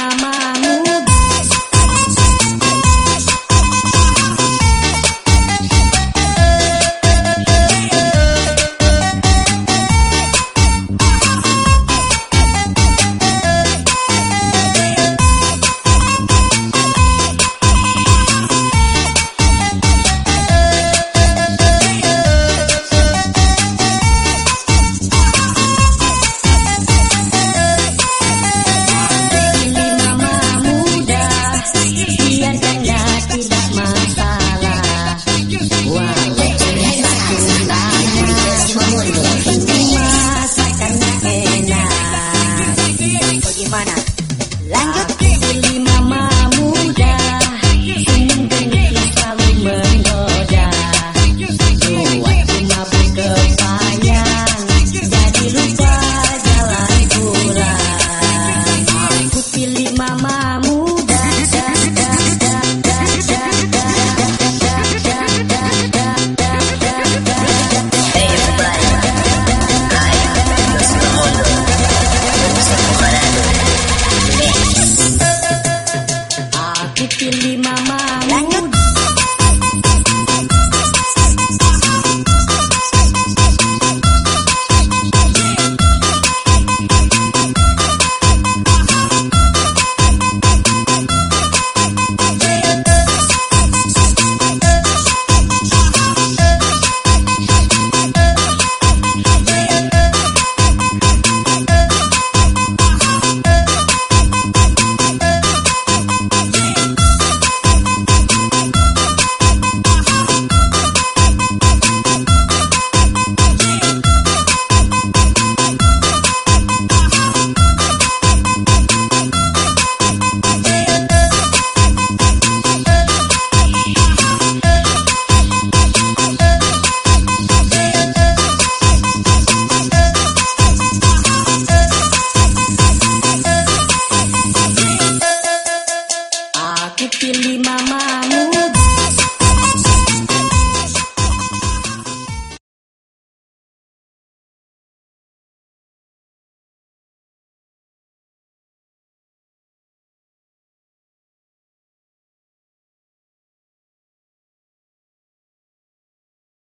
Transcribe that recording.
mamamu